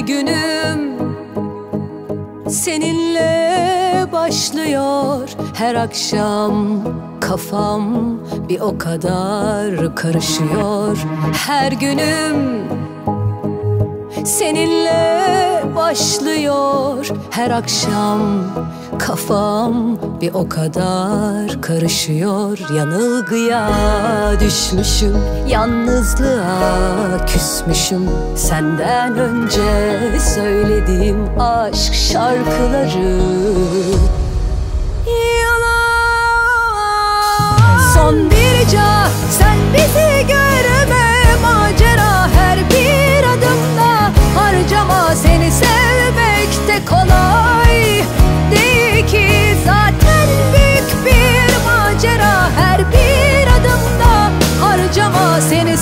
günüm seninle başlıyor. Her akşam kafam bir o kadar karışıyor. Her günüm seninle başlıyor. Her akşam Kafam bir o kadar karışıyor. Yanılgıya düşmüşüm Yalnızlığa küsmüşüm. Senden önce söylediğim aşk şarkıları. Yalan. Son bir rica sen bizi harcama seni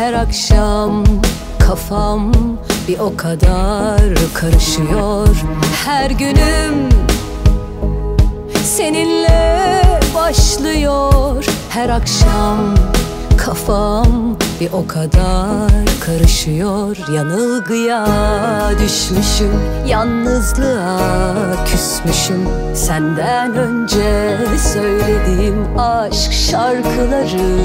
Her akşam kafam bir o kadar karışıyor. Her günüm seninle başlıyor. Her akşam kafam bir o kadar karışıyor. Yanılgıya düşmüşüm Yalnızlığa küsmüşüm. Senden önce söylediğim aşk şarkıları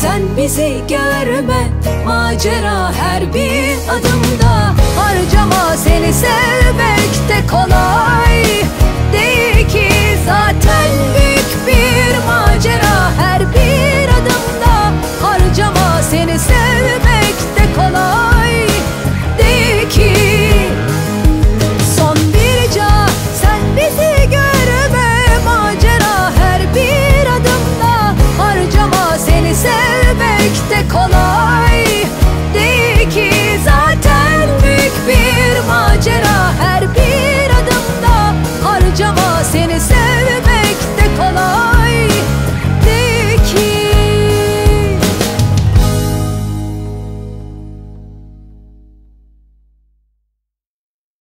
sen bizi görme Macera her bir adımda. Harcama seni sevmek de kolay